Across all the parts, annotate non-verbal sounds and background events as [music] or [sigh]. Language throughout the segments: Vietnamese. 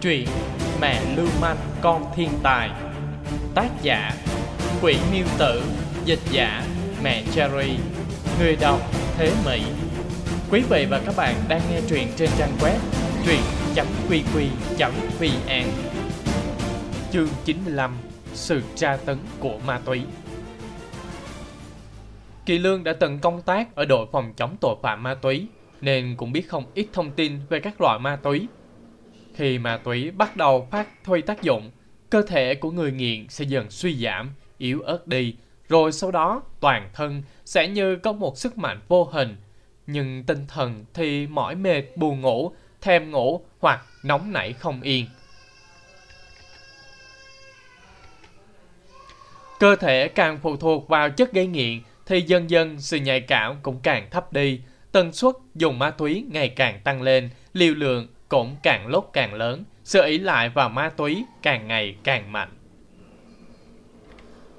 Truyện Mẹ lưu manh, con thiên tài. Tác giả, Quỷ miêu tử. Dịch giả, Mẹ Cherry. Người đọc, Thế Mỹ. Quý vị và các bạn đang nghe truyện trên trang web truyện.qq.vn Chương 95 Sự tra tấn của ma túy. Kỳ Lương đã từng công tác ở đội phòng chống tội phạm ma túy, nên cũng biết không ít thông tin về các loại ma túy khi ma túy bắt đầu phát huy tác dụng, cơ thể của người nghiện sẽ dần suy giảm, yếu ớt đi, rồi sau đó toàn thân sẽ như có một sức mạnh vô hình. Nhưng tinh thần thì mỏi mệt, buồn ngủ, thèm ngủ hoặc nóng nảy không yên. Cơ thể càng phụ thuộc vào chất gây nghiện thì dần dần sự nhạy cảm cũng càng thấp đi, tần suất dùng ma túy ngày càng tăng lên, liều lượng cũng càng lúc càng lớn, sự ý lại vào ma túy càng ngày càng mạnh.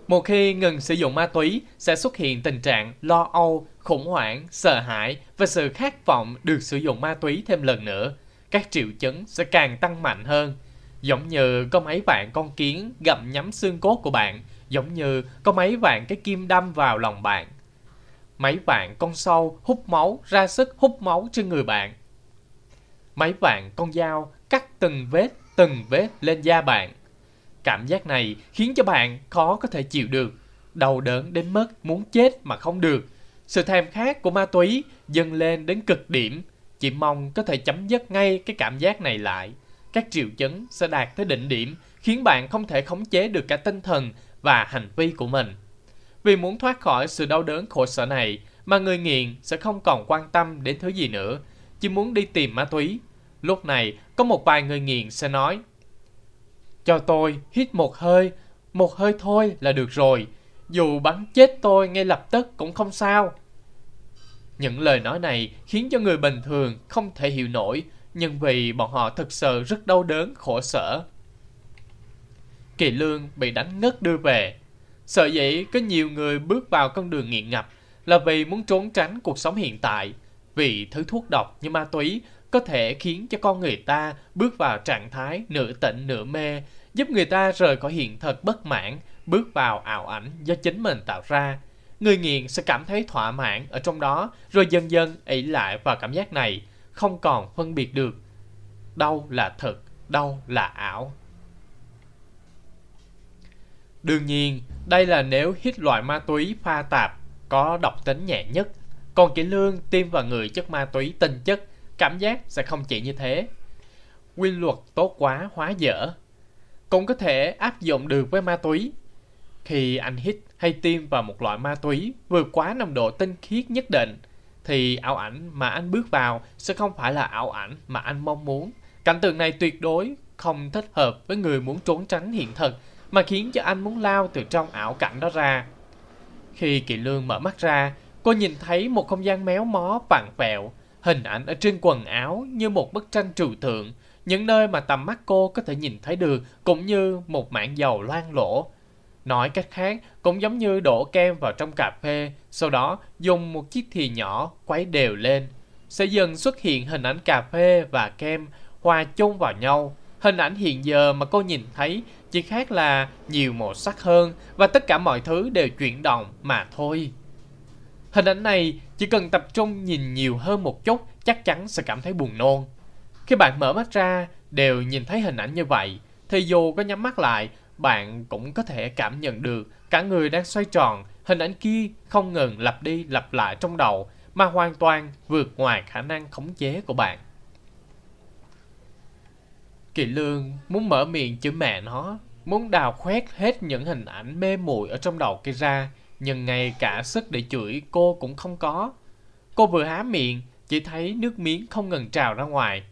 Một khi ngừng sử dụng ma túy sẽ xuất hiện tình trạng lo âu, khủng hoảng, sợ hãi và sự khát vọng được sử dụng ma túy thêm lần nữa. Các triệu chứng sẽ càng tăng mạnh hơn. Giống như có mấy vạn con kiến gặm nhắm xương cốt của bạn, giống như có mấy vạn cái kim đâm vào lòng bạn. Mấy vạn con sâu hút máu ra sức hút máu trên người bạn Mấy vạn con dao cắt từng vết, từng vết lên da bạn. Cảm giác này khiến cho bạn khó có thể chịu được, đau đớn đến mức muốn chết mà không được. Sự thèm khát của ma túy dâng lên đến cực điểm, chỉ mong có thể chấm dứt ngay cái cảm giác này lại. Các triệu chứng sẽ đạt tới đỉnh điểm, khiến bạn không thể khống chế được cả tinh thần và hành vi của mình. Vì muốn thoát khỏi sự đau đớn khổ sở này, mà người nghiện sẽ không còn quan tâm đến thứ gì nữa, chỉ muốn đi tìm ma túy. Lúc này, có một vài người nghiện sẽ nói Cho tôi hít một hơi, một hơi thôi là được rồi. Dù bắn chết tôi ngay lập tức cũng không sao. Những lời nói này khiến cho người bình thường không thể hiểu nổi, nhưng vì bọn họ thực sự rất đau đớn, khổ sở. Kỳ Lương bị đánh ngất đưa về. Sợ dĩ có nhiều người bước vào con đường nghiện ngập là vì muốn trốn tránh cuộc sống hiện tại, vì thứ thuốc độc như ma túy có thể khiến cho con người ta bước vào trạng thái nửa tỉnh nửa mê, giúp người ta rời khỏi hiện thực bất mãn, bước vào ảo ảnh do chính mình tạo ra. Người nghiện sẽ cảm thấy thỏa mãn ở trong đó, rồi dần dần ỷ lại vào cảm giác này, không còn phân biệt được đâu là thật, đâu là ảo. Đương nhiên, đây là nếu hít loại ma túy pha tạp có độc tính nhẹ nhất, còn kỹ lương tiêm vào người chất ma túy tinh chất cảm giác sẽ không chỉ như thế. Quy luật tốt quá hóa dở cũng có thể áp dụng được với ma túy. Khi anh hít hay tiêm vào một loại ma túy vượt quá nồng độ tinh khiết nhất định, thì ảo ảnh mà anh bước vào sẽ không phải là ảo ảnh mà anh mong muốn. Cảnh tượng này tuyệt đối không thích hợp với người muốn trốn tránh hiện thực, mà khiến cho anh muốn lao từ trong ảo cảnh đó ra. Khi Kỳ Lương mở mắt ra, cô nhìn thấy một không gian méo mó vặn vẹo, Hình ảnh ở trên quần áo như một bức tranh trừu tượng, những nơi mà tầm mắt cô có thể nhìn thấy được cũng như một mảng dầu loang lỗ. Nói cách khác, cũng giống như đổ kem vào trong cà phê, sau đó dùng một chiếc thìa nhỏ quấy đều lên. Sẽ dần xuất hiện hình ảnh cà phê và kem hòa chung vào nhau. Hình ảnh hiện giờ mà cô nhìn thấy chỉ khác là nhiều màu sắc hơn và tất cả mọi thứ đều chuyển động mà thôi. Hình ảnh này chỉ cần tập trung nhìn nhiều hơn một chút chắc chắn sẽ cảm thấy buồn nôn. Khi bạn mở mắt ra đều nhìn thấy hình ảnh như vậy thì dù có nhắm mắt lại bạn cũng có thể cảm nhận được cả người đang xoay tròn hình ảnh kia không ngừng lặp đi lặp lại trong đầu mà hoàn toàn vượt ngoài khả năng khống chế của bạn. Kỳ lương muốn mở miệng chữ mẹ nó, muốn đào khoét hết những hình ảnh mê muội ở trong đầu kia ra nhưng ngay cả sức để chửi cô cũng không có. Cô vừa há miệng, chỉ thấy nước miếng không ngừng trào ra ngoài.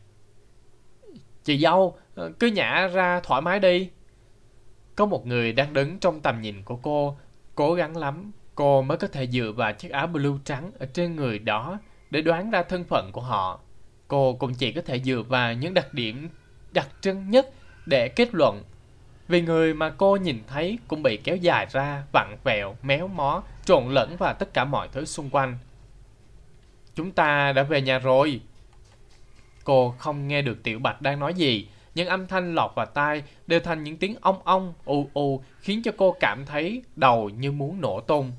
Chị dâu, cứ nhả ra thoải mái đi. Có một người đang đứng trong tầm nhìn của cô, cố gắng lắm, cô mới có thể dựa vào chiếc áo blue trắng ở trên người đó để đoán ra thân phận của họ. Cô cũng chỉ có thể dựa vào những đặc điểm đặc trưng nhất để kết luận vì người mà cô nhìn thấy cũng bị kéo dài ra, vặn vẹo, méo mó, trộn lẫn vào tất cả mọi thứ xung quanh. Chúng ta đã về nhà rồi. Cô không nghe được Tiểu Bạch đang nói gì, những âm thanh lọt vào tai đều thành những tiếng ong ong, u u khiến cho cô cảm thấy đầu như muốn nổ tung.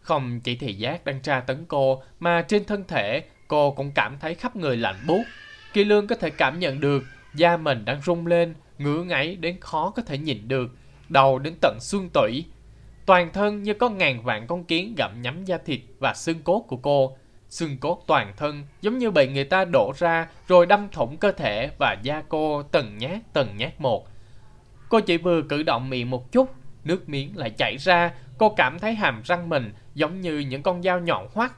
Không chỉ thị giác đang tra tấn cô, mà trên thân thể cô cũng cảm thấy khắp người lạnh buốt. Kỳ lương có thể cảm nhận được da mình đang rung lên, ngứa ngáy đến khó có thể nhìn được, đầu đến tận xương tủy. Toàn thân như có ngàn vạn con kiến gặm nhắm da thịt và xương cốt của cô. Xương cốt toàn thân giống như bị người ta đổ ra rồi đâm thủng cơ thể và da cô từng nhát từng nhát một. Cô chỉ vừa cử động miệng một chút, nước miếng lại chảy ra, cô cảm thấy hàm răng mình giống như những con dao nhọn hoắt.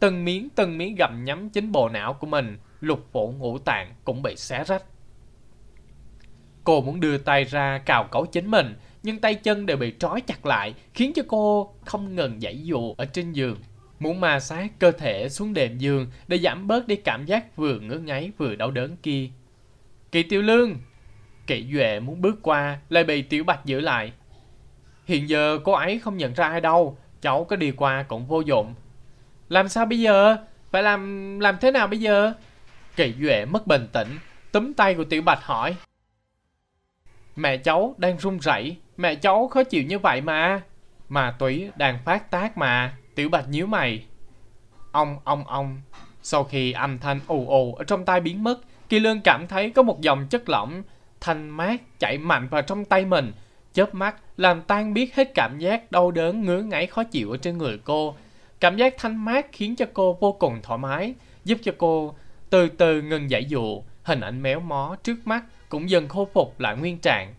Từng miếng từng miếng gặm nhắm chính bộ não của mình, lục phủ ngũ tạng cũng bị xé rách. Cô muốn đưa tay ra cào cấu chính mình, nhưng tay chân đều bị trói chặt lại, khiến cho cô không ngừng giãy dụ ở trên giường. Muốn ma sát cơ thể xuống đệm giường để giảm bớt đi cảm giác vừa ngứa ngáy vừa đau đớn kia. Kỳ tiêu lương! Kỵ Duệ muốn bước qua, lại bị Tiểu Bạch giữ lại. Hiện giờ cô ấy không nhận ra ai đâu, cháu có đi qua cũng vô dụng. Làm sao bây giờ? Phải làm làm thế nào bây giờ? Kỵ Duệ mất bình tĩnh, túm tay của Tiểu Bạch hỏi. Mẹ cháu đang run rẩy, mẹ cháu khó chịu như vậy mà. Mà túy đang phát tác mà, Tiểu Bạch nhíu mày. Ông, ông, ông. Sau khi âm thanh ù ù ở trong tay biến mất, Kỳ Lương cảm thấy có một dòng chất lỏng thanh mát chạy mạnh vào trong tay mình, chớp mắt làm tan biết hết cảm giác đau đớn ngứa ngáy khó chịu ở trên người cô. Cảm giác thanh mát khiến cho cô vô cùng thoải mái, giúp cho cô từ từ ngừng giải dụ, hình ảnh méo mó trước mắt cũng dần khôi phục lại nguyên trạng.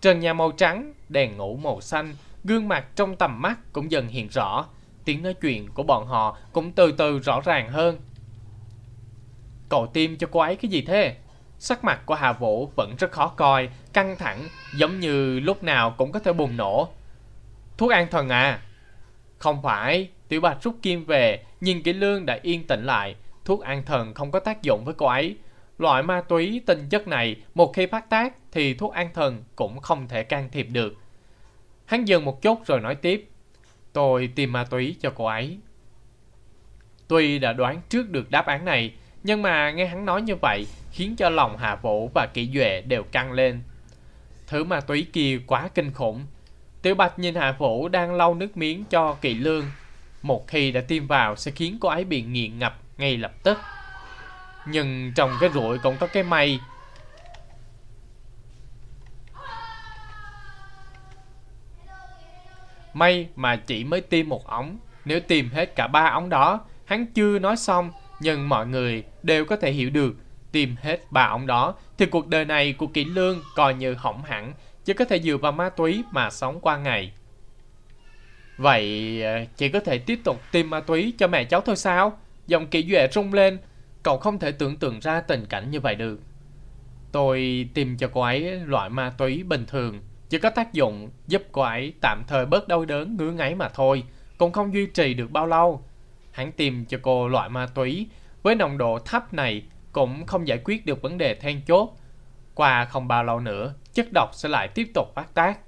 Trần nhà màu trắng, đèn ngủ màu xanh, gương mặt trong tầm mắt cũng dần hiện rõ. Tiếng nói chuyện của bọn họ cũng từ từ rõ ràng hơn. Cậu tiêm cho cô ấy cái gì thế? Sắc mặt của Hà Vũ vẫn rất khó coi, căng thẳng, giống như lúc nào cũng có thể bùng nổ. Thuốc an thần à? Không phải, Tiểu Bạch rút kim về, nhìn kỹ lương đã yên tĩnh lại. Thuốc an thần không có tác dụng với cô ấy. Loại ma túy tinh chất này, một khi phát tác thì thuốc an thần cũng không thể can thiệp được. Hắn dừng một chút rồi nói tiếp. Tôi tìm ma túy cho cô ấy. Tuy đã đoán trước được đáp án này, nhưng mà nghe hắn nói như vậy khiến cho lòng Hà Vũ và Kỷ Duệ đều căng lên. Thứ ma túy kia quá kinh khủng. Tiểu Bạch nhìn Hà Vũ đang lau nước miếng cho Kỵ Lương. Một khi đã tiêm vào sẽ khiến cô ấy bị nghiện ngập ngay lập tức. Nhưng trong cái rủi còn có cái may. May mà chỉ mới tiêm một ống. Nếu tiêm hết cả ba ống đó, hắn chưa nói xong, nhưng mọi người đều có thể hiểu được tìm hết ba ống đó thì cuộc đời này của kỹ lương coi như hỏng hẳn chỉ có thể dựa vào ma túy mà sống qua ngày vậy ờ, chỉ có thể tiếp tục tìm ma túy cho mẹ cháu thôi sao Dòng kỹ duệ rung lên cậu không thể tưởng tượng ra tình cảnh như vậy được tôi tìm cho cô ấy loại ma túy bình thường chỉ có tác dụng giúp cô ấy tạm thời bớt đau đớn ngứa ngáy mà thôi cũng không duy trì được bao lâu hắn tìm cho cô loại ma túy với nồng độ thấp này cũng không giải quyết được vấn đề then chốt. Qua không bao lâu nữa, chất độc sẽ lại tiếp tục phát tác.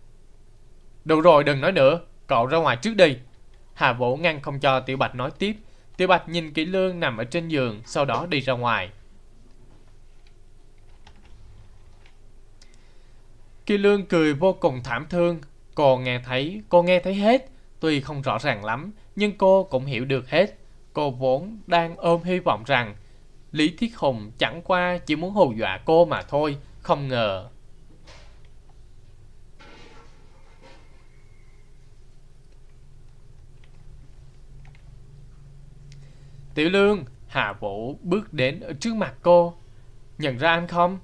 đủ rồi, đừng nói nữa, cậu ra ngoài trước đi. Hà Vũ ngăn không cho Tiểu Bạch nói tiếp. Tiểu Bạch nhìn kỹ lương nằm ở trên giường, sau đó đi ra ngoài. Kỳ lương cười vô cùng thảm thương. Cô nghe thấy, cô nghe thấy hết. Tuy không rõ ràng lắm, nhưng cô cũng hiểu được hết. Cô vốn đang ôm hy vọng rằng Lý Thiết Hùng chẳng qua chỉ muốn hù dọa cô mà thôi, không ngờ. Tiểu Lương, Hà Vũ bước đến ở trước mặt cô. Nhận ra anh không?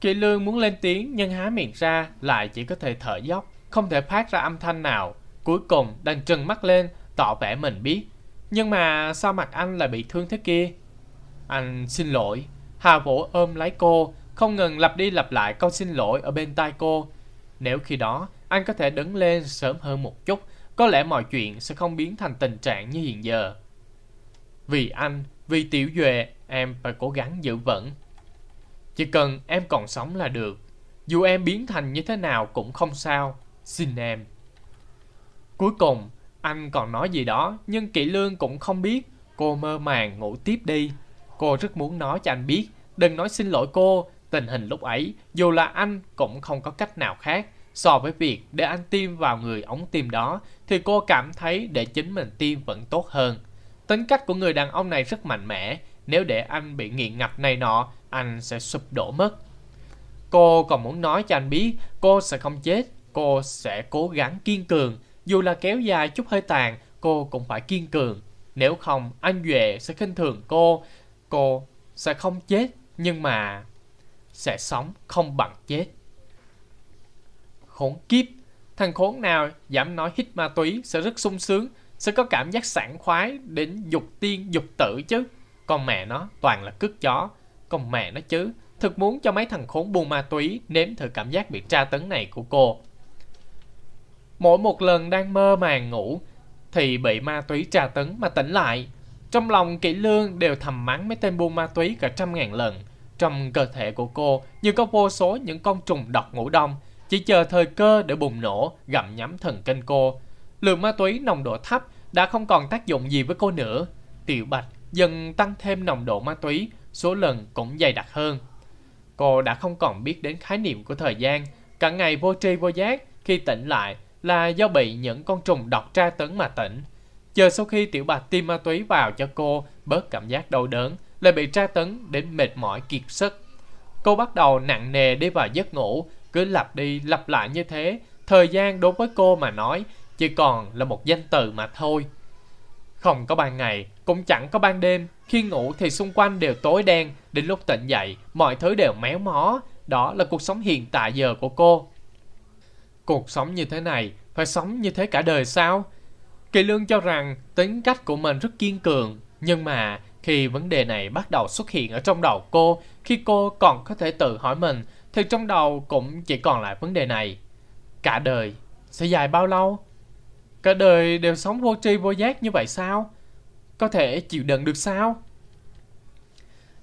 Kỳ Lương muốn lên tiếng nhưng há miệng ra lại chỉ có thể thở dốc, không thể phát ra âm thanh nào. Cuối cùng đành trừng mắt lên, tỏ vẻ mình biết. Nhưng mà sao mặt anh lại bị thương thế kia? Anh xin lỗi. Hà Vũ ôm lấy cô, không ngừng lặp đi lặp lại câu xin lỗi ở bên tai cô. Nếu khi đó anh có thể đứng lên sớm hơn một chút, có lẽ mọi chuyện sẽ không biến thành tình trạng như hiện giờ. Vì anh, vì Tiểu Duệ, em phải cố gắng giữ vững. Chỉ cần em còn sống là được. Dù em biến thành như thế nào cũng không sao. Xin em. Cuối cùng, anh còn nói gì đó, nhưng Kỵ Lương cũng không biết. Cô mơ màng ngủ tiếp đi. Cô rất muốn nói cho anh biết, đừng nói xin lỗi cô, Tình hình lúc ấy, dù là anh cũng không có cách nào khác. So với việc để anh tiêm vào người ống tiêm đó, thì cô cảm thấy để chính mình tiêm vẫn tốt hơn. Tính cách của người đàn ông này rất mạnh mẽ. Nếu để anh bị nghiện ngập này nọ, anh sẽ sụp đổ mất. Cô còn muốn nói cho anh biết cô sẽ không chết, cô sẽ cố gắng kiên cường. Dù là kéo dài chút hơi tàn, cô cũng phải kiên cường. Nếu không, anh Duệ sẽ khinh thường cô. Cô sẽ không chết, nhưng mà sẽ sống không bằng chết. Khốn kiếp, thằng khốn nào dám nói hít ma túy sẽ rất sung sướng, sẽ có cảm giác sảng khoái đến dục tiên dục tử chứ. Con mẹ nó toàn là cướp chó. Con mẹ nó chứ, thực muốn cho mấy thằng khốn buôn ma túy nếm thử cảm giác bị tra tấn này của cô. Mỗi một lần đang mơ màng ngủ thì bị ma túy tra tấn mà tỉnh lại. Trong lòng kỹ lương đều thầm mắng mấy tên buôn ma túy cả trăm ngàn lần. Trong cơ thể của cô như có vô số những con trùng độc ngủ đông, chỉ chờ thời cơ để bùng nổ, gặm nhắm thần kinh cô. Lượng ma túy nồng độ thấp đã không còn tác dụng gì với cô nữa. Tiểu Bạch dần tăng thêm nồng độ ma túy, số lần cũng dày đặc hơn. Cô đã không còn biết đến khái niệm của thời gian, cả ngày vô tri vô giác, khi tỉnh lại là do bị những con trùng độc tra tấn mà tỉnh. Chờ sau khi Tiểu Bạch tiêm ma túy vào cho cô bớt cảm giác đau đớn, lại bị tra tấn đến mệt mỏi kiệt sức. Cô bắt đầu nặng nề đi vào giấc ngủ, cứ lặp đi lặp lại như thế. Thời gian đối với cô mà nói chỉ còn là một danh từ mà thôi. Không có ban ngày, cũng chẳng có ban đêm. Khi ngủ thì xung quanh đều tối đen, đến lúc tỉnh dậy, mọi thứ đều méo mó. Đó là cuộc sống hiện tại giờ của cô. Cuộc sống như thế này, phải sống như thế cả đời sao? Kỳ Lương cho rằng tính cách của mình rất kiên cường, nhưng mà khi vấn đề này bắt đầu xuất hiện ở trong đầu cô, khi cô còn có thể tự hỏi mình, thì trong đầu cũng chỉ còn lại vấn đề này. Cả đời sẽ dài bao lâu? Cả đời đều sống vô tri vô giác như vậy sao? Có thể chịu đựng được sao?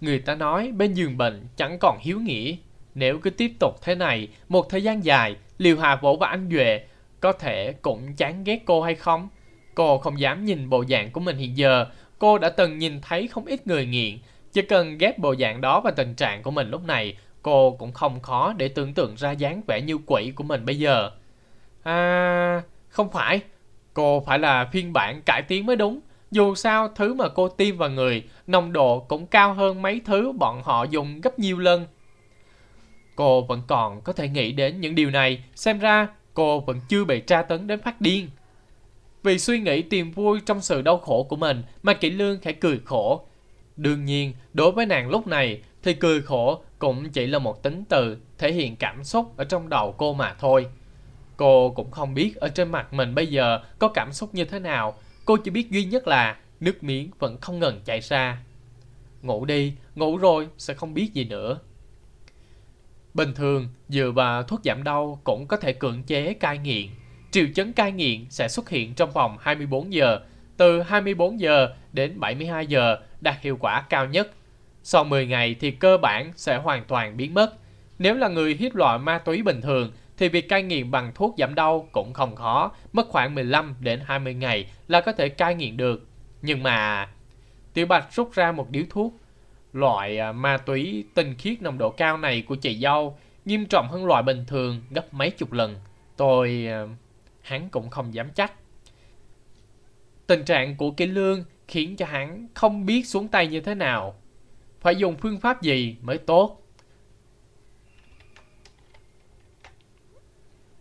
Người ta nói bên giường bệnh chẳng còn hiếu nghĩa. Nếu cứ tiếp tục thế này một thời gian dài, Liều Hà Vũ và anh Duệ có thể cũng chán ghét cô hay không? Cô không dám nhìn bộ dạng của mình hiện giờ. Cô đã từng nhìn thấy không ít người nghiện. Chỉ cần ghép bộ dạng đó và tình trạng của mình lúc này, cô cũng không khó để tưởng tượng ra dáng vẻ như quỷ của mình bây giờ. À, không phải. Cô phải là phiên bản cải tiến mới đúng. Dù sao, thứ mà cô tiêm vào người, nồng độ cũng cao hơn mấy thứ bọn họ dùng gấp nhiều lần. Cô vẫn còn có thể nghĩ đến những điều này, xem ra cô vẫn chưa bị tra tấn đến phát điên. Vì suy nghĩ tìm vui trong sự đau khổ của mình mà Kỷ Lương khẽ cười khổ. Đương nhiên, đối với nàng lúc này thì cười khổ cũng chỉ là một tính từ thể hiện cảm xúc ở trong đầu cô mà thôi. Cô cũng không biết ở trên mặt mình bây giờ có cảm xúc như thế nào. Cô chỉ biết duy nhất là nước miếng vẫn không ngừng chảy ra. Ngủ đi, ngủ rồi sẽ không biết gì nữa. Bình thường, dựa vào thuốc giảm đau cũng có thể cưỡng chế cai nghiện. Triệu chứng cai nghiện sẽ xuất hiện trong vòng 24 giờ, từ 24 giờ đến 72 giờ đạt hiệu quả cao nhất. Sau 10 ngày thì cơ bản sẽ hoàn toàn biến mất. Nếu là người hiếp loại ma túy bình thường thì việc cai nghiện bằng thuốc giảm đau cũng không khó, mất khoảng 15 đến 20 ngày là có thể cai nghiện được. Nhưng mà Tiểu Bạch rút ra một điếu thuốc. Loại à, ma túy tinh khiết nồng độ cao này của chị dâu nghiêm trọng hơn loại bình thường gấp mấy chục lần. Tôi... À, hắn cũng không dám chắc. Tình trạng của Kỳ Lương khiến cho hắn không biết xuống tay như thế nào. Phải dùng phương pháp gì mới tốt.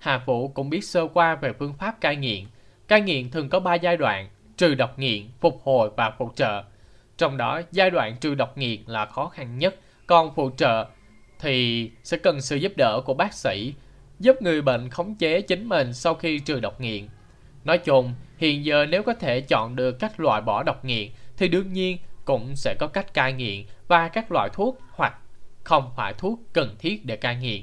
Hà Vũ cũng biết sơ qua về phương pháp cai nghiện. Cai nghiện thường có 3 giai đoạn, trừ độc nghiện, phục hồi và phụ trợ. Trong đó, giai đoạn trừ độc nghiện là khó khăn nhất, còn phụ trợ thì sẽ cần sự giúp đỡ của bác sĩ, giúp người bệnh khống chế chính mình sau khi trừ độc nghiện. Nói chung, hiện giờ nếu có thể chọn được cách loại bỏ độc nghiện thì đương nhiên cũng sẽ có cách cai nghiện và các loại thuốc hoặc không phải thuốc cần thiết để cai nghiện.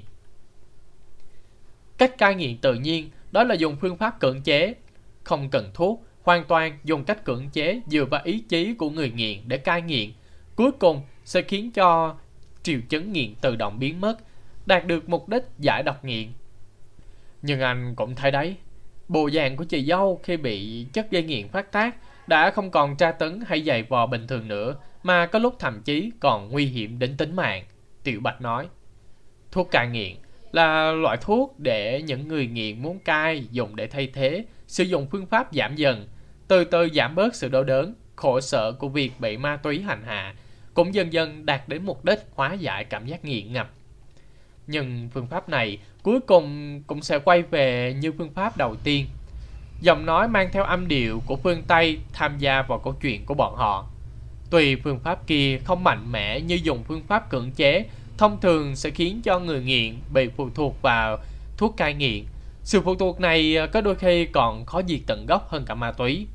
Cách cai nghiện tự nhiên đó là dùng phương pháp cưỡng chế, không cần thuốc, hoàn toàn dùng cách cưỡng chế dựa vào ý chí của người nghiện để cai nghiện. Cuối cùng sẽ khiến cho triệu chứng nghiện tự động biến mất, đạt được mục đích giải độc nghiện. Nhưng anh cũng thấy đấy, bộ dạng của chị dâu khi bị chất gây nghiện phát tác đã không còn tra tấn hay dày vò bình thường nữa, mà có lúc thậm chí còn nguy hiểm đến tính mạng. Tiểu Bạch nói, Thuốc cai nghiện là loại thuốc để những người nghiện muốn cai dùng để thay thế, sử dụng phương pháp giảm dần, từ từ giảm bớt sự đau đớn, khổ sở của việc bị ma túy hành hạ, cũng dần dần đạt đến mục đích hóa giải cảm giác nghiện ngập. Nhưng phương pháp này cuối cùng cũng sẽ quay về như phương pháp đầu tiên. Giọng nói mang theo âm điệu của phương Tây tham gia vào câu chuyện của bọn họ. Tùy phương pháp kia không mạnh mẽ như dùng phương pháp cưỡng chế, thông thường sẽ khiến cho người nghiện bị phụ thuộc vào thuốc cai nghiện. Sự phụ thuộc này à, có đôi khi còn khó diệt tận gốc hơn cả ma túy.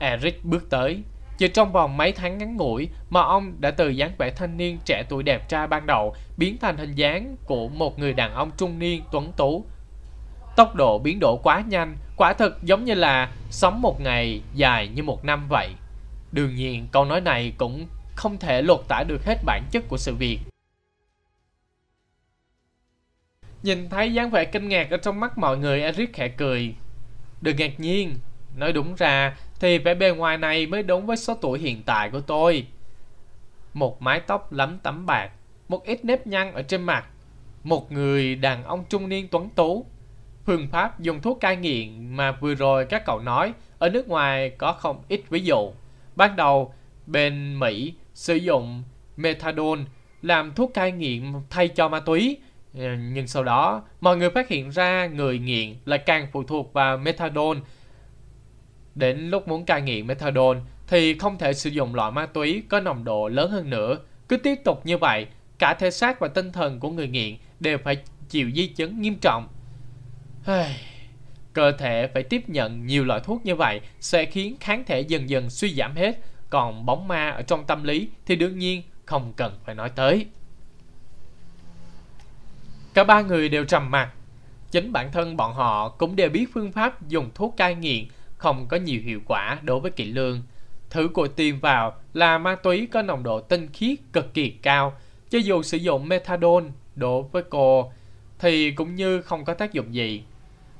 Eric bước tới, chỉ trong vòng mấy tháng ngắn ngủi mà ông đã từ dáng vẻ thanh niên trẻ tuổi đẹp trai ban đầu biến thành hình dáng của một người đàn ông trung niên tuấn tú. Tốc độ biến đổi quá nhanh, quả thực giống như là sống một ngày dài như một năm vậy. Đương nhiên câu nói này cũng không thể lột tả được hết bản chất của sự việc. Nhìn thấy dáng vẻ kinh ngạc ở trong mắt mọi người, Eric khẽ cười. Đừng ngạc nhiên, nói đúng ra thì vẻ bề ngoài này mới đúng với số tuổi hiện tại của tôi. Một mái tóc lấm tấm bạc, một ít nếp nhăn ở trên mặt, một người đàn ông trung niên tuấn tú. Phương pháp dùng thuốc cai nghiện mà vừa rồi các cậu nói ở nước ngoài có không ít ví dụ. Ban đầu, bên Mỹ sử dụng methadone làm thuốc cai nghiện thay cho ma túy. Ờ, nhưng sau đó, mọi người phát hiện ra người nghiện lại càng phụ thuộc vào methadone Đến lúc muốn cai nghiện methadone thì không thể sử dụng loại ma túy có nồng độ lớn hơn nữa. Cứ tiếp tục như vậy, cả thể xác và tinh thần của người nghiện đều phải chịu di chứng nghiêm trọng. Cơ thể phải tiếp nhận nhiều loại thuốc như vậy sẽ khiến kháng thể dần dần suy giảm hết, còn bóng ma ở trong tâm lý thì đương nhiên không cần phải nói tới. Cả ba người đều trầm mặt. Chính bản thân bọn họ cũng đều biết phương pháp dùng thuốc cai nghiện không có nhiều hiệu quả đối với kỵ lương. thử của tiêm vào là ma túy có nồng độ tinh khiết cực kỳ cao, cho dù sử dụng methadone đối với cô thì cũng như không có tác dụng gì.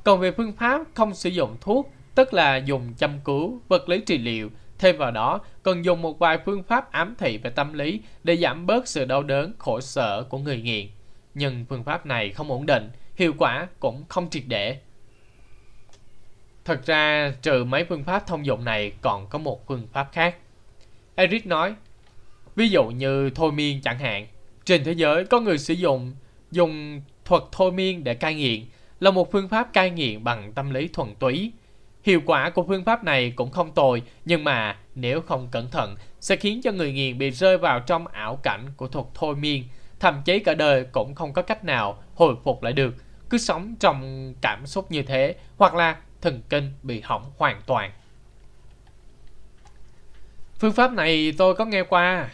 Còn về phương pháp không sử dụng thuốc, tức là dùng chăm cứu, vật lý trị liệu, thêm vào đó cần dùng một vài phương pháp ám thị về tâm lý để giảm bớt sự đau đớn, khổ sở của người nghiện. Nhưng phương pháp này không ổn định, hiệu quả cũng không triệt để. Thật ra, trừ mấy phương pháp thông dụng này còn có một phương pháp khác. Eric nói, ví dụ như thôi miên chẳng hạn. Trên thế giới có người sử dụng dùng thuật thôi miên để cai nghiện là một phương pháp cai nghiện bằng tâm lý thuần túy. Hiệu quả của phương pháp này cũng không tồi, nhưng mà nếu không cẩn thận sẽ khiến cho người nghiện bị rơi vào trong ảo cảnh của thuật thôi miên, thậm chí cả đời cũng không có cách nào hồi phục lại được, cứ sống trong cảm xúc như thế, hoặc là thần kinh bị hỏng hoàn toàn. Phương pháp này tôi có nghe qua.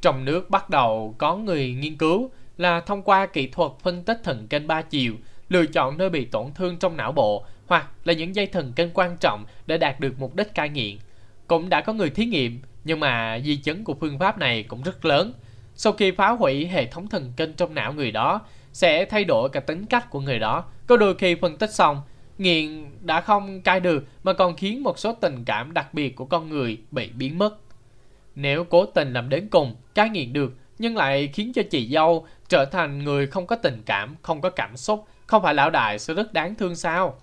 Trong nước bắt đầu có người nghiên cứu là thông qua kỹ thuật phân tích thần kinh ba chiều, lựa chọn nơi bị tổn thương trong não bộ hoặc là những dây thần kinh quan trọng để đạt được mục đích cai nghiện. Cũng đã có người thí nghiệm, nhưng mà di chứng của phương pháp này cũng rất lớn. Sau khi phá hủy hệ thống thần kinh trong não người đó, sẽ thay đổi cả tính cách của người đó. Có đôi khi phân tích xong, nghiện đã không cai được mà còn khiến một số tình cảm đặc biệt của con người bị biến mất. Nếu cố tình làm đến cùng, cai nghiện được nhưng lại khiến cho chị dâu trở thành người không có tình cảm, không có cảm xúc, không phải lão đại sẽ rất đáng thương sao?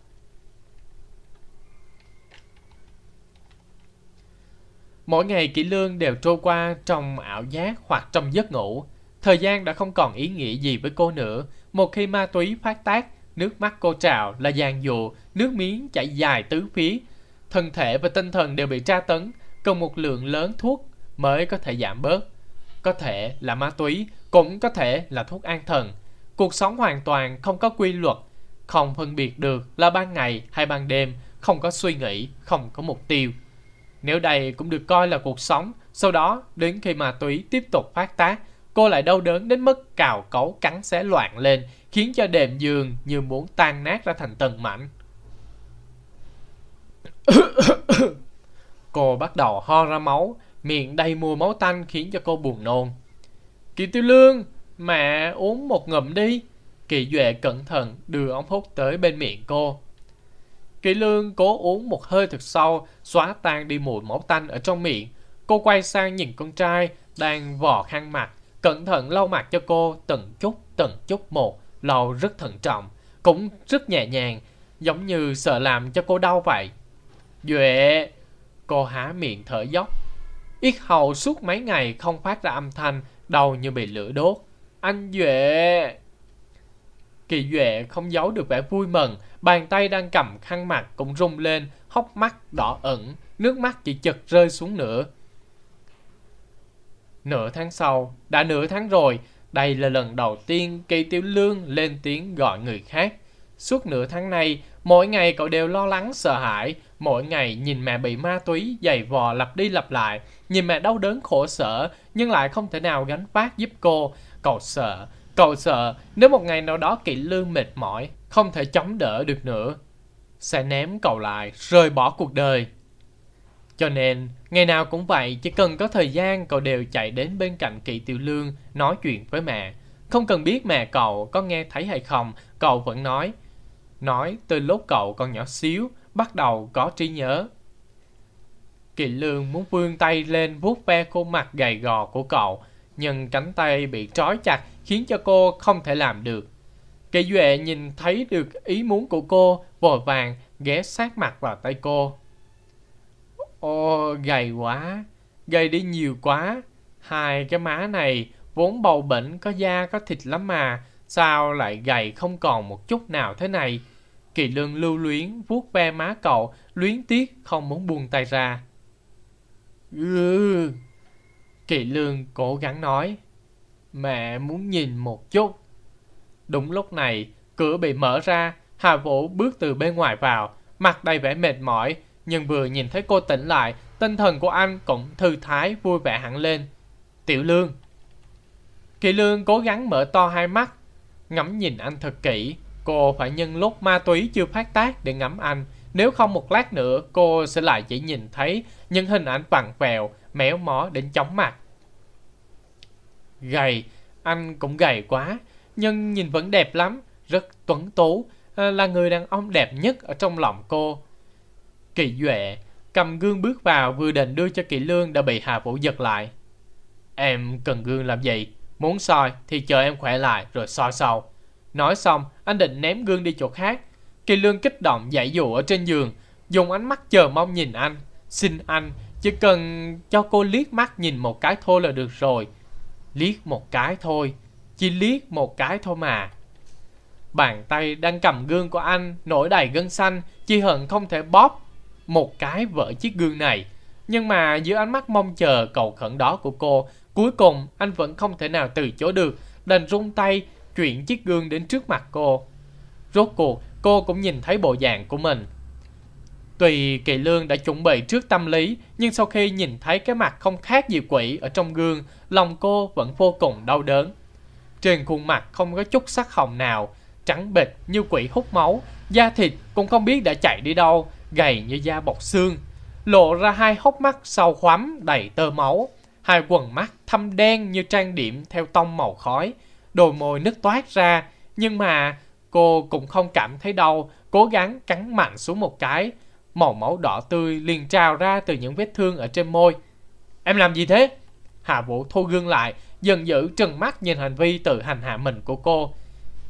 Mỗi ngày kỹ lương đều trôi qua trong ảo giác hoặc trong giấc ngủ. Thời gian đã không còn ý nghĩa gì với cô nữa. Một khi ma túy phát tác, Nước mắt cô trào là giàn dụ, nước miếng chảy dài tứ phía. Thân thể và tinh thần đều bị tra tấn, cần một lượng lớn thuốc mới có thể giảm bớt. Có thể là ma túy, cũng có thể là thuốc an thần. Cuộc sống hoàn toàn không có quy luật, không phân biệt được là ban ngày hay ban đêm, không có suy nghĩ, không có mục tiêu. Nếu đây cũng được coi là cuộc sống, sau đó đến khi ma túy tiếp tục phát tác, cô lại đau đớn đến mức cào cấu cắn xé loạn lên, khiến cho đệm giường như muốn tan nát ra thành từng mảnh. [coughs] cô bắt đầu ho ra máu, miệng đầy mùi máu tanh khiến cho cô buồn nôn. Kỳ tiêu lương, mẹ uống một ngụm đi. Kỳ Duệ cẩn thận đưa ống hút tới bên miệng cô. Kỳ lương cố uống một hơi thật sâu, xóa tan đi mùi máu tanh ở trong miệng. Cô quay sang nhìn con trai đang vò khăn mặt, cẩn thận lau mặt cho cô từng chút từng chút một, lau rất thận trọng, cũng rất nhẹ nhàng, giống như sợ làm cho cô đau vậy. Duệ! Cô há miệng thở dốc. Yết hầu suốt mấy ngày không phát ra âm thanh, đầu như bị lửa đốt. Anh Duệ! Kỳ Duệ không giấu được vẻ vui mừng, bàn tay đang cầm khăn mặt cũng rung lên, hốc mắt đỏ ẩn, nước mắt chỉ chật rơi xuống nữa. Nửa tháng sau, đã nửa tháng rồi, đây là lần đầu tiên Kỳ Tiểu Lương lên tiếng gọi người khác. Suốt nửa tháng nay, mỗi ngày cậu đều lo lắng sợ hãi, mỗi ngày nhìn mẹ bị ma túy dày vò lặp đi lặp lại, nhìn mẹ đau đớn khổ sở nhưng lại không thể nào gánh vác giúp cô. Cậu sợ, cậu sợ nếu một ngày nào đó kỵ Lương mệt mỏi, không thể chống đỡ được nữa, sẽ ném cậu lại, rời bỏ cuộc đời. Cho nên, ngày nào cũng vậy, chỉ cần có thời gian cậu đều chạy đến bên cạnh kỵ Tiểu Lương nói chuyện với mẹ. Không cần biết mẹ cậu có nghe thấy hay không, cậu vẫn nói. Nói từ lúc cậu còn nhỏ xíu, bắt đầu có trí nhớ. kỵ Lương muốn vươn tay lên vuốt ve khuôn mặt gầy gò của cậu, nhưng cánh tay bị trói chặt khiến cho cô không thể làm được. Kỳ Duệ nhìn thấy được ý muốn của cô, vội vàng ghé sát mặt vào tay cô. Ô, gầy quá, gầy đi nhiều quá. Hai cái má này vốn bầu bệnh có da có thịt lắm mà, sao lại gầy không còn một chút nào thế này? Kỳ lương lưu luyến vuốt ve má cậu, luyến tiếc không muốn buông tay ra. Ừ. Kỳ lương cố gắng nói. Mẹ muốn nhìn một chút. Đúng lúc này, cửa bị mở ra, Hà Vũ bước từ bên ngoài vào, mặt đầy vẻ mệt mỏi, nhưng vừa nhìn thấy cô tỉnh lại, tinh thần của anh cũng thư thái vui vẻ hẳn lên. Tiểu Lương Kỳ Lương cố gắng mở to hai mắt, ngắm nhìn anh thật kỹ. Cô phải nhân lúc ma túy chưa phát tác để ngắm anh. Nếu không một lát nữa, cô sẽ lại chỉ nhìn thấy những hình ảnh vặn vẹo, méo mó đến chóng mặt. Gầy, anh cũng gầy quá, nhưng nhìn vẫn đẹp lắm, rất tuấn tú, à, là người đàn ông đẹp nhất ở trong lòng cô. Kỳ Duệ cầm gương bước vào vừa định đưa cho Kỳ Lương đã bị Hà Vũ giật lại. Em cần gương làm gì? Muốn soi thì chờ em khỏe lại rồi soi sau. Nói xong, anh định ném gương đi chỗ khác. Kỳ Lương kích động dạy dụ ở trên giường, dùng ánh mắt chờ mong nhìn anh. Xin anh, chỉ cần cho cô liếc mắt nhìn một cái thôi là được rồi. Liếc một cái thôi, chỉ liếc một cái thôi mà. Bàn tay đang cầm gương của anh nổi đầy gân xanh, chỉ hận không thể bóp một cái vỡ chiếc gương này. Nhưng mà giữa ánh mắt mong chờ cầu khẩn đó của cô, cuối cùng anh vẫn không thể nào từ chối được, đành rung tay chuyển chiếc gương đến trước mặt cô. Rốt cuộc, cô cũng nhìn thấy bộ dạng của mình. Tùy Kỳ Lương đã chuẩn bị trước tâm lý, nhưng sau khi nhìn thấy cái mặt không khác gì quỷ ở trong gương, lòng cô vẫn vô cùng đau đớn. Trên khuôn mặt không có chút sắc hồng nào, trắng bệch như quỷ hút máu, da thịt cũng không biết đã chạy đi đâu, gầy như da bọc xương, lộ ra hai hốc mắt sâu khoắm đầy tơ máu, hai quần mắt thâm đen như trang điểm theo tông màu khói, đôi môi nứt toát ra, nhưng mà cô cũng không cảm thấy đau, cố gắng cắn mạnh xuống một cái, màu máu đỏ tươi liền trào ra từ những vết thương ở trên môi. Em làm gì thế? Hạ Vũ thu gương lại, dần dữ trừng mắt nhìn hành vi tự hành hạ mình của cô.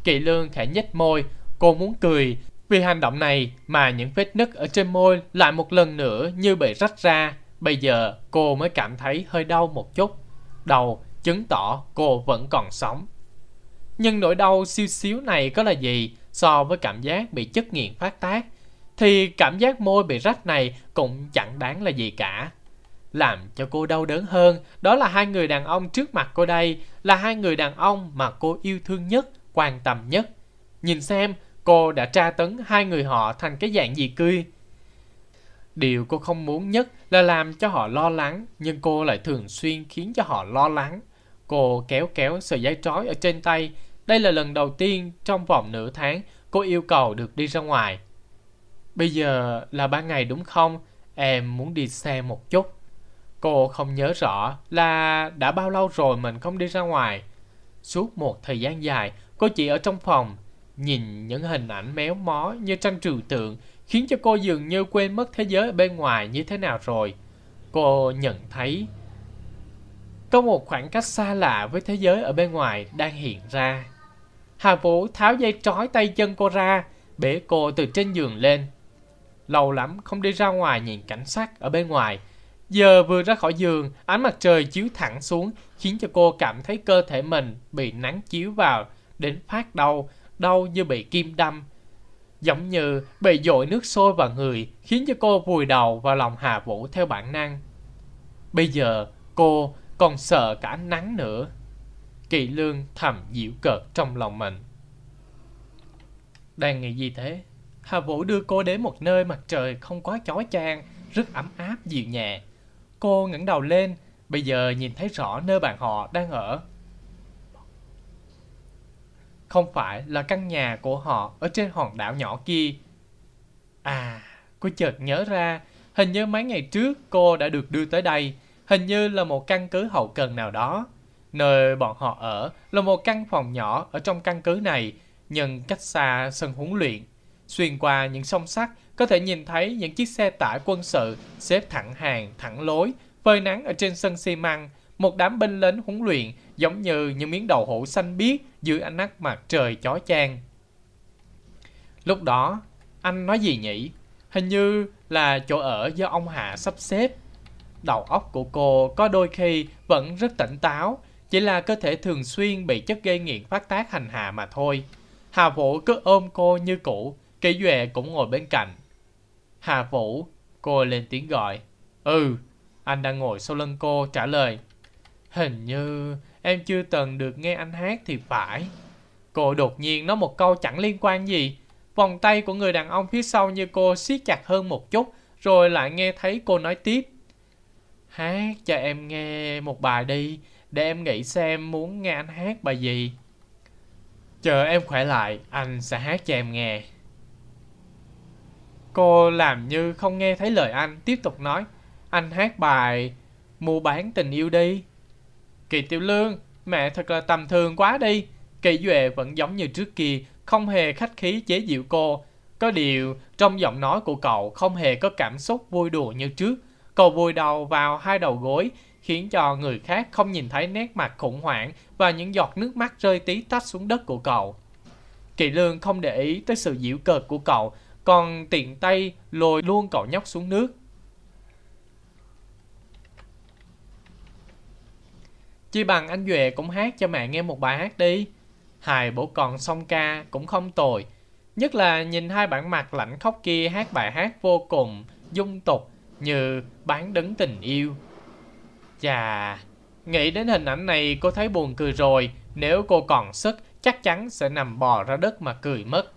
Kỵ lương khẽ nhếch môi, cô muốn cười, vì hành động này mà những vết nứt ở trên môi lại một lần nữa như bị rách ra. Bây giờ cô mới cảm thấy hơi đau một chút. Đầu chứng tỏ cô vẫn còn sống. Nhưng nỗi đau siêu xíu này có là gì so với cảm giác bị chất nghiện phát tác thì cảm giác môi bị rách này cũng chẳng đáng là gì cả. Làm cho cô đau đớn hơn đó là hai người đàn ông trước mặt cô đây là hai người đàn ông mà cô yêu thương nhất, quan tâm nhất. Nhìn xem cô đã tra tấn hai người họ thành cái dạng gì cười. Điều cô không muốn nhất là làm cho họ lo lắng, nhưng cô lại thường xuyên khiến cho họ lo lắng. Cô kéo kéo sợi dây trói ở trên tay. Đây là lần đầu tiên trong vòng nửa tháng cô yêu cầu được đi ra ngoài. Bây giờ là ban ngày đúng không? Em muốn đi xe một chút. Cô không nhớ rõ là đã bao lâu rồi mình không đi ra ngoài. Suốt một thời gian dài, cô chỉ ở trong phòng Nhìn những hình ảnh méo mó như tranh trừu tượng khiến cho cô dường như quên mất thế giới ở bên ngoài như thế nào rồi. Cô nhận thấy có một khoảng cách xa lạ với thế giới ở bên ngoài đang hiện ra. Hà Vũ tháo dây trói tay chân cô ra, bế cô từ trên giường lên. Lâu lắm không đi ra ngoài nhìn cảnh sát ở bên ngoài. Giờ vừa ra khỏi giường, ánh mặt trời chiếu thẳng xuống, khiến cho cô cảm thấy cơ thể mình bị nắng chiếu vào, đến phát đau, đau như bị kim đâm. Giống như bị dội nước sôi vào người, khiến cho cô vùi đầu vào lòng Hà Vũ theo bản năng. Bây giờ, cô còn sợ cả nắng nữa. Kỳ lương thầm dịu cợt trong lòng mình. Đang nghĩ gì thế? Hà Vũ đưa cô đến một nơi mặt trời không quá chói chang, rất ấm áp dịu nhẹ. Cô ngẩng đầu lên, bây giờ nhìn thấy rõ nơi bạn họ đang ở. Không phải là căn nhà của họ ở trên hòn đảo nhỏ kia. À, cô chợt nhớ ra, hình như mấy ngày trước cô đã được đưa tới đây, hình như là một căn cứ hậu cần nào đó. Nơi bọn họ ở là một căn phòng nhỏ ở trong căn cứ này, nhưng cách xa sân huấn luyện. Xuyên qua những song sắt, có thể nhìn thấy những chiếc xe tải quân sự xếp thẳng hàng, thẳng lối, phơi nắng ở trên sân xi măng. Một đám binh lính huấn luyện giống như những miếng đầu hũ xanh biếc dưới ánh nắng mặt trời chói chang. Lúc đó, anh nói gì nhỉ? Hình như là chỗ ở do ông Hạ sắp xếp. Đầu óc của cô có đôi khi vẫn rất tỉnh táo, chỉ là cơ thể thường xuyên bị chất gây nghiện phát tác hành hạ mà thôi. Hà Vũ cứ ôm cô như cũ, Kỷ Duệ cũng ngồi bên cạnh. Hà Vũ, cô lên tiếng gọi. Ừ, anh đang ngồi sau lưng cô trả lời. Hình như em chưa từng được nghe anh hát thì phải. Cô đột nhiên nói một câu chẳng liên quan gì. Vòng tay của người đàn ông phía sau như cô siết chặt hơn một chút, rồi lại nghe thấy cô nói tiếp. Hát cho em nghe một bài đi, để em nghĩ xem muốn nghe anh hát bài gì. Chờ em khỏe lại, anh sẽ hát cho em nghe. Cô làm như không nghe thấy lời anh, tiếp tục nói. Anh hát bài Mua bán tình yêu đi. Kỳ Tiểu Lương, mẹ thật là tầm thường quá đi. Kỳ Duệ vẫn giống như trước kia, không hề khách khí chế giễu cô. Có điều, trong giọng nói của cậu không hề có cảm xúc vui đùa như trước. Cậu vùi đầu vào hai đầu gối, khiến cho người khác không nhìn thấy nét mặt khủng hoảng và những giọt nước mắt rơi tí tách xuống đất của cậu. Kỳ Lương không để ý tới sự giễu cợt của cậu, còn tiện tay lôi luôn cậu nhóc xuống nước. Chi bằng anh Duệ cũng hát cho mẹ nghe một bài hát đi. Hai bổ còn song ca cũng không tồi. Nhất là nhìn hai bản mặt lạnh khóc kia hát bài hát vô cùng dung tục như bán đứng tình yêu. Chà, nghĩ đến hình ảnh này cô thấy buồn cười rồi. Nếu cô còn sức, chắc chắn sẽ nằm bò ra đất mà cười mất.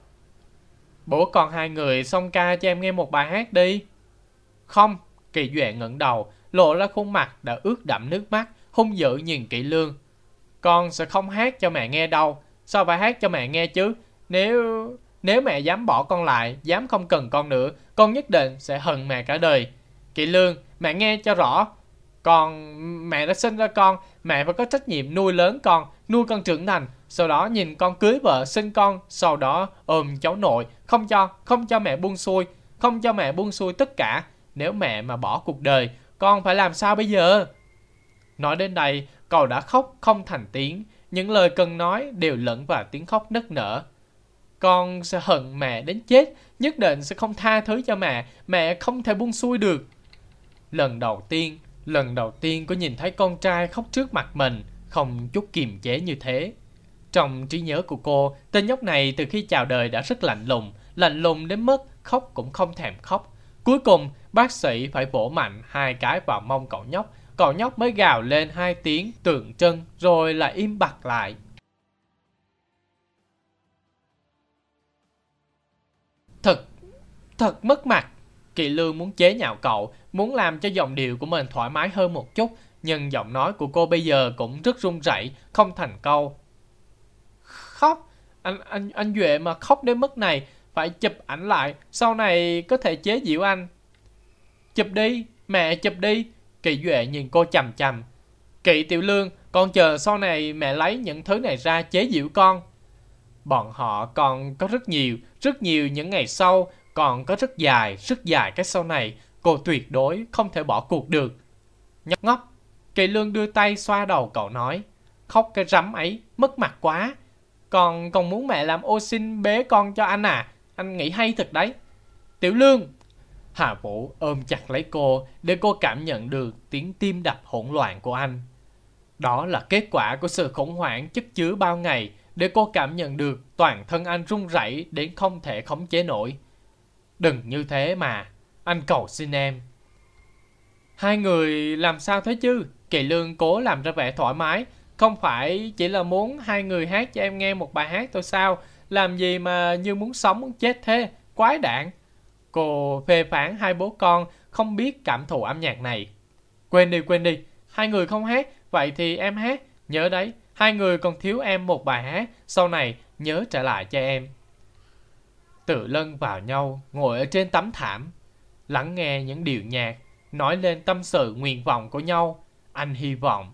Bố con hai người xong ca cho em nghe một bài hát đi. Không, Kỳ Duệ ngẩng đầu, lộ ra khuôn mặt đã ướt đẫm nước mắt, hung dữ nhìn kỹ Lương. Con sẽ không hát cho mẹ nghe đâu. Sao phải hát cho mẹ nghe chứ? Nếu nếu mẹ dám bỏ con lại, dám không cần con nữa, con nhất định sẽ hận mẹ cả đời. Kỵ Lương, mẹ nghe cho rõ. Con, mẹ đã sinh ra con, mẹ phải có trách nhiệm nuôi lớn con, nuôi con trưởng thành, sau đó nhìn con cưới vợ, sinh con, sau đó ôm cháu nội, không cho, không cho mẹ buông xuôi, không cho mẹ buông xuôi tất cả. Nếu mẹ mà bỏ cuộc đời, con phải làm sao bây giờ? Nói đến đây, cậu đã khóc không thành tiếng, những lời cần nói đều lẫn vào tiếng khóc nức nở. Con sẽ hận mẹ đến chết, nhất định sẽ không tha thứ cho mẹ, mẹ không thể buông xuôi được. Lần đầu tiên, lần đầu tiên có nhìn thấy con trai khóc trước mặt mình, không chút kiềm chế như thế. Trong trí nhớ của cô, tên nhóc này từ khi chào đời đã rất lạnh lùng, lạnh lùng đến mức khóc cũng không thèm khóc. Cuối cùng, bác sĩ phải vỗ mạnh hai cái vào mông cậu nhóc, cậu nhóc mới gào lên hai tiếng tượng trưng rồi lại im bặt lại. Thật, thật mất mặt. Kỳ Lương muốn chế nhạo cậu, muốn làm cho giọng điệu của mình thoải mái hơn một chút, nhưng giọng nói của cô bây giờ cũng rất run rẩy, không thành câu. Khóc, anh anh anh Duệ mà khóc đến mức này, phải chụp ảnh lại, sau này có thể chế giễu anh. Chụp đi, mẹ chụp đi. Kỳ Duệ nhìn cô chằm chằm Kỵ Tiểu Lương, con chờ sau này mẹ lấy những thứ này ra chế giễu con. Bọn họ còn có rất nhiều, rất nhiều những ngày sau, còn có rất dài, rất dài cái sau này, cô tuyệt đối không thể bỏ cuộc được. Nhóc ngóc Kỳ Lương đưa tay xoa đầu cậu nói, khóc cái rắm ấy, mất mặt quá. Còn còn muốn mẹ làm ô xin bế con cho anh à? Anh nghĩ hay thật đấy. Tiểu Lương! Hà Vũ ôm chặt lấy cô để cô cảm nhận được tiếng tim đập hỗn loạn của anh. Đó là kết quả của sự khủng hoảng chất chứa bao ngày để cô cảm nhận được toàn thân anh run rẩy đến không thể khống chế nổi. Đừng như thế mà, anh cầu xin em. Hai người làm sao thế chứ? Kỳ Lương cố làm ra vẻ thoải mái, không phải chỉ là muốn hai người hát cho em nghe một bài hát thôi sao? Làm gì mà như muốn sống muốn chết thế? Quái đản. Cô phê phán hai bố con không biết cảm thụ âm nhạc này. Quên đi, quên đi. Hai người không hát, vậy thì em hát. Nhớ đấy, hai người còn thiếu em một bài hát. Sau này nhớ trả lại cho em. Tự lân vào nhau, ngồi ở trên tấm thảm. Lắng nghe những điệu nhạc, nói lên tâm sự nguyện vọng của nhau. Anh hy vọng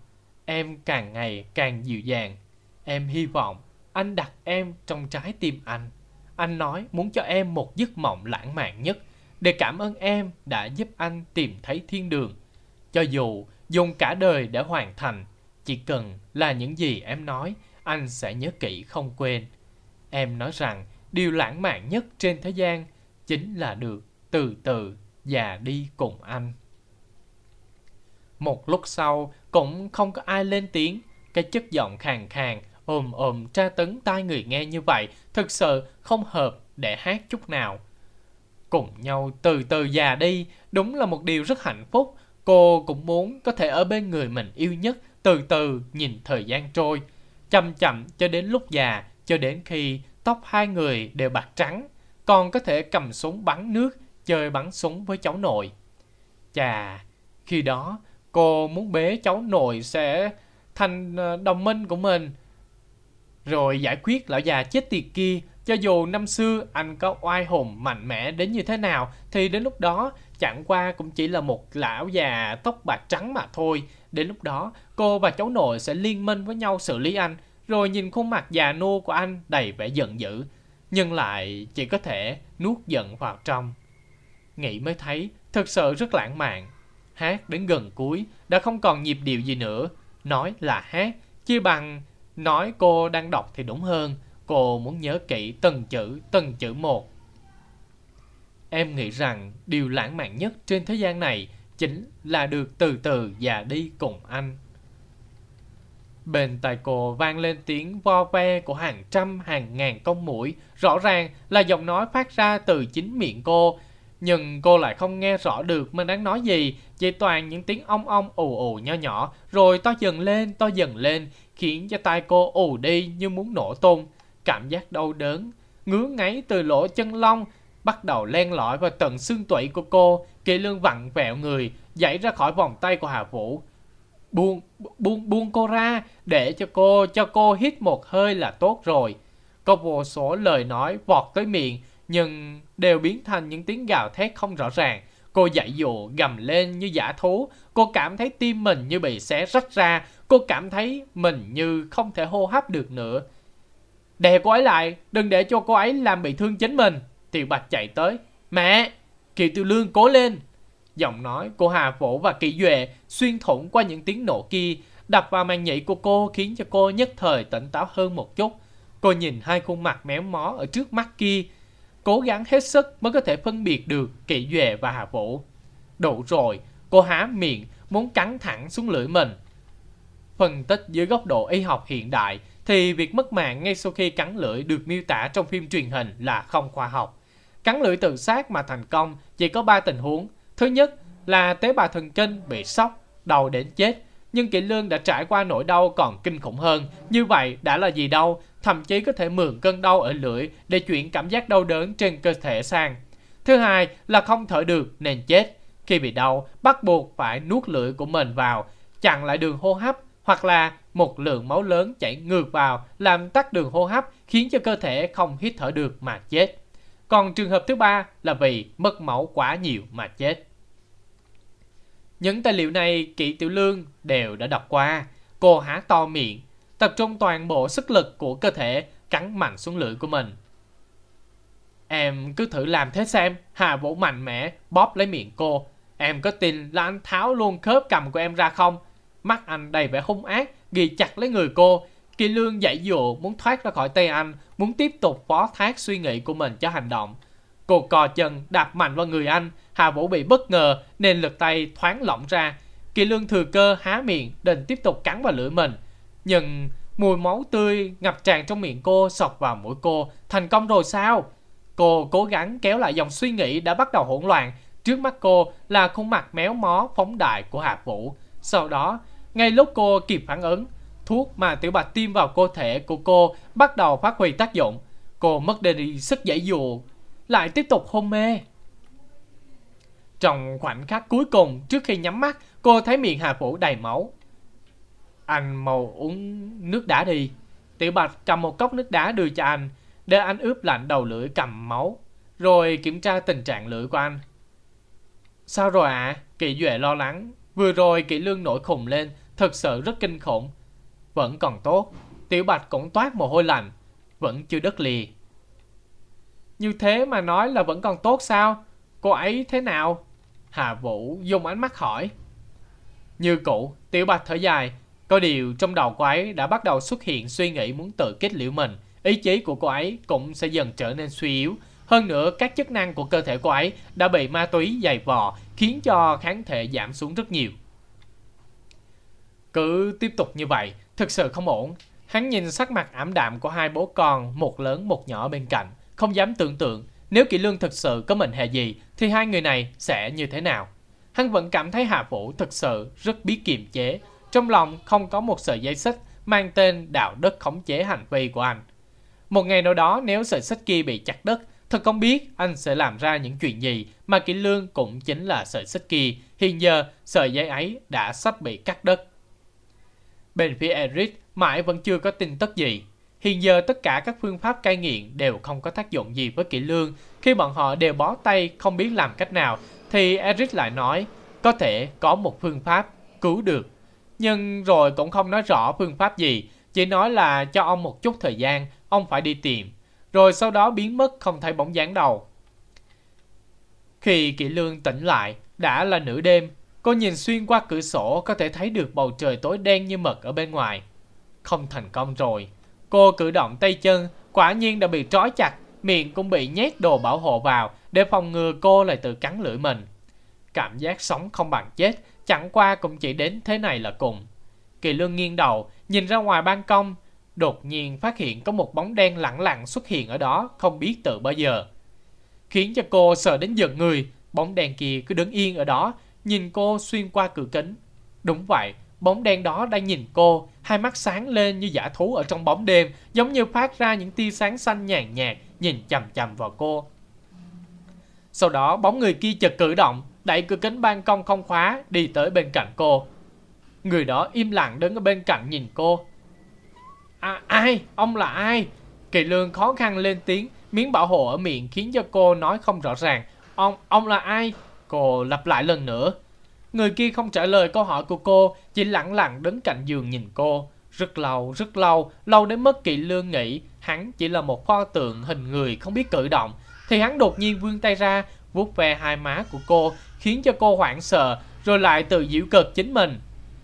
em càng ngày càng dịu dàng. Em hy vọng anh đặt em trong trái tim anh. Anh nói muốn cho em một giấc mộng lãng mạn nhất để cảm ơn em đã giúp anh tìm thấy thiên đường. Cho dù dùng cả đời để hoàn thành, chỉ cần là những gì em nói, anh sẽ nhớ kỹ không quên. Em nói rằng điều lãng mạn nhất trên thế gian chính là được từ từ già đi cùng anh. Một lúc sau cũng không có ai lên tiếng, cái chất giọng khàn khàn ồm ồm tra tấn tai người nghe như vậy thực sự không hợp để hát chút nào. Cùng nhau từ từ già đi, đúng là một điều rất hạnh phúc. Cô cũng muốn có thể ở bên người mình yêu nhất, từ từ nhìn thời gian trôi. Chậm chậm cho đến lúc già, cho đến khi tóc hai người đều bạc trắng, còn có thể cầm súng bắn nước, chơi bắn súng với cháu nội. Chà, khi đó cô muốn bế cháu nội sẽ thành ờ, đồng minh của mình, rồi giải quyết lão già chết tiệt kia. Cho dù năm xưa anh có oai hùng mạnh mẽ đến như thế nào, thì đến lúc đó chẳng qua cũng chỉ là một lão già tóc bạc trắng mà thôi. Đến lúc đó, cô và cháu nội sẽ liên minh với nhau xử lý anh, rồi nhìn khuôn mặt già nua của anh đầy vẻ giận dữ, nhưng lại chỉ có thể nuốt giận vào trong. Nghĩ mới thấy, thực sự rất lãng mạn. Hát đến gần cuối, đã không còn nhịp điệu gì nữa. Nói là hát, chia bằng Nói cô đang đọc thì đúng hơn, cô muốn nhớ kỹ từng chữ, từng chữ một. Em nghĩ rằng điều lãng mạn nhất trên thế gian này chính là được từ từ già đi cùng anh. Bên tai cô vang lên tiếng vo ve của hàng trăm hàng ngàn con mũi, rõ ràng là giọng nói phát ra từ chính miệng cô. Nhưng cô lại không nghe rõ được mình đang nói gì, chỉ toàn những tiếng ong ong ù ù nho nhỏ, rồi to dần lên, to dần lên, khiến cho tai cô ù đi như muốn nổ tung. Cảm giác đau đớn, ngứa ngáy từ lỗ chân lông, bắt đầu len lỏi vào tận xương tủy của cô. Kỳ lương vặn vẹo người, dãy ra khỏi vòng tay của Hà Vũ. Buông, buông, buông cô ra, để cho cô, cho cô hít một hơi là tốt rồi. Có vô số lời nói vọt tới miệng, nhưng đều biến thành những tiếng gào thét không rõ ràng. Cô dạy dụ gầm lên như giả thú, cô cảm thấy tim mình như bị xé rách ra, cô cảm thấy mình như không thể hô hấp được nữa. Đè cô ấy lại, đừng để cho cô ấy làm bị thương chính mình. Tiểu Bạch chạy tới. Mẹ! kỳ Tiêu Lương cố lên! Giọng nói của Hà vũ và Kỳ Duệ xuyên thủng qua những tiếng nổ kia, đập vào màn nhĩ của cô khiến cho cô nhất thời tỉnh táo hơn một chút. Cô nhìn hai khuôn mặt méo mó ở trước mắt kia, cố gắng hết sức mới có thể phân biệt được kỵ Duệ và Hà Vũ. Đủ rồi, cô há miệng muốn cắn thẳng xuống lưỡi mình. Phân tích dưới góc độ y học hiện đại thì việc mất mạng ngay sau khi cắn lưỡi được miêu tả trong phim truyền hình là không khoa học. Cắn lưỡi tự sát mà thành công chỉ có 3 tình huống. Thứ nhất là tế bào thần kinh bị sốc, đau đến chết. Nhưng Kỷ Lương đã trải qua nỗi đau còn kinh khủng hơn. Như vậy đã là gì đâu? Thậm chí có thể mượn cơn đau ở lưỡi để chuyển cảm giác đau đớn trên cơ thể sang. Thứ hai là không thở được nên chết. Khi bị đau, bắt buộc phải nuốt lưỡi của mình vào, chặn lại đường hô hấp hoặc là một lượng máu lớn chảy ngược vào làm tắc đường hô hấp khiến cho cơ thể không hít thở được mà chết. Còn trường hợp thứ ba là vì mất máu quá nhiều mà chết. Những tài liệu này kỹ tiểu lương đều đã đọc qua. Cô há to miệng, tập trung toàn bộ sức lực của cơ thể cắn mạnh xuống lưỡi của mình. Em cứ thử làm thế xem, Hà Vũ mạnh mẽ bóp lấy miệng cô. Em có tin là anh tháo luôn khớp cầm của em ra không? Mắt anh đầy vẻ hung ác, ghi chặt lấy người cô. Kỳ Lương dãy dụ muốn thoát ra khỏi tay anh, muốn tiếp tục phó thác suy nghĩ của mình cho hành động. Cô cò chân đạp mạnh vào người anh, Hà Vũ bị bất ngờ nên lực tay thoáng lỏng ra. Kỳ Lương thừa cơ há miệng định tiếp tục cắn vào lưỡi mình. Nhưng mùi máu tươi ngập tràn trong miệng cô sọc vào mũi cô. Thành công rồi sao? Cô cố gắng kéo lại dòng suy nghĩ đã bắt đầu hỗn loạn. Trước mắt cô là khuôn mặt méo mó phóng đại của Hà Vũ. Sau đó, ngay lúc cô kịp phản ứng, thuốc mà Tiểu Bạch tiêm vào cơ thể của cô bắt đầu phát huy tác dụng. Cô mất đi sức giải dụ, lại tiếp tục hôn mê. Trong khoảnh khắc cuối cùng trước khi nhắm mắt, cô thấy miệng Hà Vũ đầy máu. Anh mau uống nước đá đi. Tiểu Bạch cầm một cốc nước đá đưa cho anh, để anh ướp lạnh đầu lưỡi cầm máu, rồi kiểm tra tình trạng lưỡi của anh. Sao rồi ạ? À? Kỵ Duệ lo lắng. Vừa rồi Kỵ Lương nổi khùng lên, thật sự rất kinh khủng. Vẫn còn tốt. Tiểu Bạch cũng toát mồ hôi lạnh. Vẫn chưa đứt lìa. Như thế mà nói là vẫn còn tốt sao? Cô ấy thế nào? Hà Vũ dùng ánh mắt hỏi. Như cũ, Tiểu Bạch thở dài. Có điều trong đầu cô ấy đã bắt đầu xuất hiện suy nghĩ muốn tự kết liễu mình. Ý chí của cô ấy cũng sẽ dần trở nên suy yếu. Hơn nữa, các chức năng của cơ thể cô ấy đã bị ma túy dày vò, khiến cho kháng thể giảm xuống rất nhiều. Cứ tiếp tục như vậy, thực sự không ổn. Hắn nhìn sắc mặt ảm đạm của hai bố con, một lớn một nhỏ bên cạnh, không dám tưởng tượng nếu Kỷ Lương thực sự có mệnh hệ gì thì hai người này sẽ như thế nào. Hắn vẫn cảm thấy Hạ Vũ thực sự rất biết kiềm chế, trong lòng không có một sợi dây xích mang tên đạo đức khống chế hành vi của anh. Một ngày nào đó nếu sợi xích kia bị chặt đứt, thật không biết anh sẽ làm ra những chuyện gì mà Kỷ Lương cũng chính là sợi xích kia. Hiện giờ sợi dây ấy đã sắp bị cắt đứt. Bên phía Eric mãi vẫn chưa có tin tức gì. Hiện giờ tất cả các phương pháp cai nghiện đều không có tác dụng gì với Kỷ Lương. Khi bọn họ đều bó tay không biết làm cách nào, thì Eric lại nói có thể có một phương pháp cứu được. Nhưng rồi cũng không nói rõ phương pháp gì, chỉ nói là cho ông một chút thời gian, ông phải đi tìm. Rồi sau đó biến mất không thấy bóng dáng đầu. Khi Kỷ Lương tỉnh lại, đã là nửa đêm, cô nhìn xuyên qua cửa sổ có thể thấy được bầu trời tối đen như mực ở bên ngoài. Không thành công rồi. Cô cử động tay chân, quả nhiên đã bị trói chặt, miệng cũng bị nhét đồ bảo hộ vào để phòng ngừa cô lại tự cắn lưỡi mình. Cảm giác sống không bằng chết, chẳng qua cũng chỉ đến thế này là cùng. Kỳ lương nghiêng đầu, nhìn ra ngoài ban công, đột nhiên phát hiện có một bóng đen lặng lặng xuất hiện ở đó, không biết từ bao giờ. Khiến cho cô sợ đến giận người, bóng đen kia cứ đứng yên ở đó, nhìn cô xuyên qua cửa kính. Đúng vậy, bóng đen đó đang nhìn cô, hai mắt sáng lên như giả thú ở trong bóng đêm, giống như phát ra những tia sáng xanh nhàn nhạt, nhìn chầm chầm vào cô. Sau đó bóng người kia chợt cử động, đẩy cửa kính ban công không khóa, đi tới bên cạnh cô. Người đó im lặng đứng ở bên cạnh nhìn cô. À, ai? Ông là ai? Kỳ lương khó khăn lên tiếng, miếng bảo hộ ở miệng khiến cho cô nói không rõ ràng. Ông, ông là ai? Cô lặp lại lần nữa. Người kia không trả lời câu hỏi của cô, chỉ lặng lặng đứng cạnh giường nhìn cô. Rất lâu, rất lâu, lâu đến mất kỳ lương nghĩ hắn chỉ là một pho tượng hình người không biết cử động. Thì hắn đột nhiên vươn tay ra, vuốt ve hai má của cô, khiến cho cô hoảng sợ, rồi lại tự giễu cợt chính mình.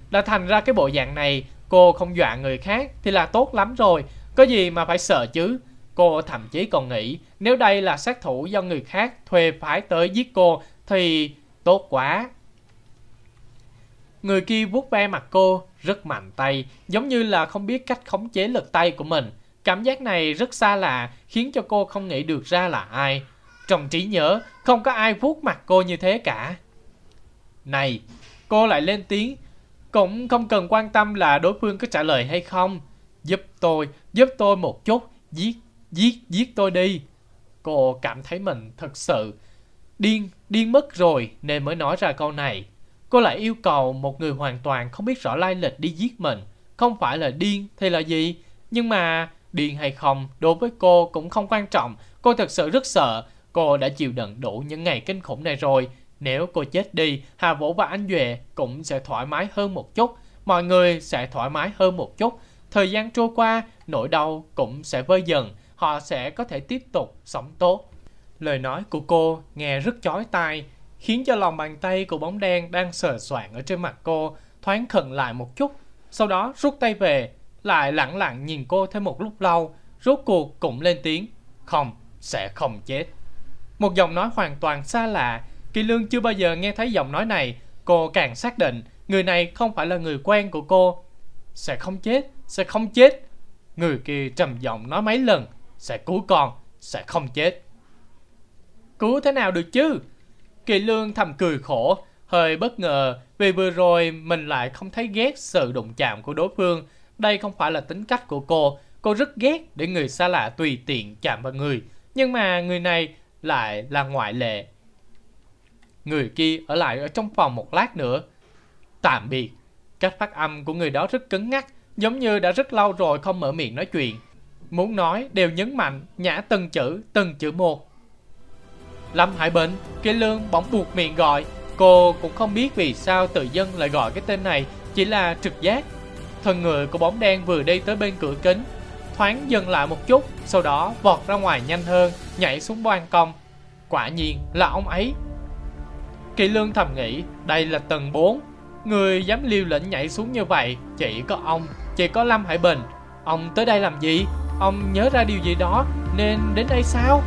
Đã thành ra cái bộ dạng này, cô không dọa người khác thì là tốt lắm rồi, có gì mà phải sợ chứ. Cô thậm chí còn nghĩ nếu đây là sát thủ do người khác thuê phái tới giết cô thì tốt quá. Người kia vuốt ve mặt cô, rất mạnh tay, giống như là không biết cách khống chế lực tay của mình. Cảm giác này rất xa lạ, khiến cho cô không nghĩ được ra là ai. Trong trí nhớ, không có ai vuốt mặt cô như thế cả. Này, cô lại lên tiếng, cũng không cần quan tâm là đối phương có trả lời hay không. Giúp tôi, giúp tôi một chút, giết, giết, giết tôi đi. Cô cảm thấy mình thật sự điên, điên mất rồi nên mới nói ra câu này. Cô lại yêu cầu một người hoàn toàn không biết rõ lai lịch đi giết mình. Không phải là điên thì là gì? Nhưng mà điên hay không đối với cô cũng không quan trọng. Cô thật sự rất sợ. Cô đã chịu đựng đủ những ngày kinh khủng này rồi. Nếu cô chết đi, Hà Vũ và anh Duệ cũng sẽ thoải mái hơn một chút. Mọi người sẽ thoải mái hơn một chút. Thời gian trôi qua, nỗi đau cũng sẽ vơi dần. Họ sẽ có thể tiếp tục sống tốt. Lời nói của cô nghe rất chói tai, khiến cho lòng bàn tay của bóng đen đang sờ soạn ở trên mặt cô thoáng khẩn lại một chút, sau đó rút tay về, lại lặng lặng nhìn cô thêm một lúc lâu, rốt cuộc cũng lên tiếng. Không, sẽ không chết. Một giọng nói hoàn toàn xa lạ, Kỳ Lương chưa bao giờ nghe thấy giọng nói này, cô càng xác định người này không phải là người quen của cô. Sẽ không chết, sẽ không chết. Người kia trầm giọng nói mấy lần, sẽ cứu con, sẽ không chết. Cứu thế nào được chứ? Kỳ Lương thầm cười khổ, hơi bất ngờ vì vừa rồi mình lại không thấy ghét sự đụng chạm của đối phương. Đây không phải là tính cách của cô, cô rất ghét để người xa lạ tùy tiện chạm vào người. Nhưng mà người này lại là ngoại lệ. Người kia ở lại ở trong phòng một lát nữa. Tạm biệt. Cách phát âm của người đó rất cứng ngắc, giống như đã rất lâu rồi không mở miệng nói chuyện. Muốn nói đều nhấn mạnh, nhả từng chữ, từng chữ một. Lâm Hải Bệnh, Kỳ Lương bỗng buộc miệng gọi. Cô cũng không biết vì sao tự dân lại gọi cái tên này, chỉ là trực giác. Thân người của bóng đen vừa đi tới bên cửa kính, thoáng dừng lại một chút, sau đó vọt ra ngoài nhanh hơn, nhảy xuống ban công. Quả nhiên là ông ấy. Kỳ Lương thầm nghĩ, đây là tầng 4. Người dám liều lĩnh nhảy xuống như vậy, chỉ có ông, chỉ có Lâm Hải Bình. Ông tới đây làm gì? Ông nhớ ra điều gì đó nên đến đây sao?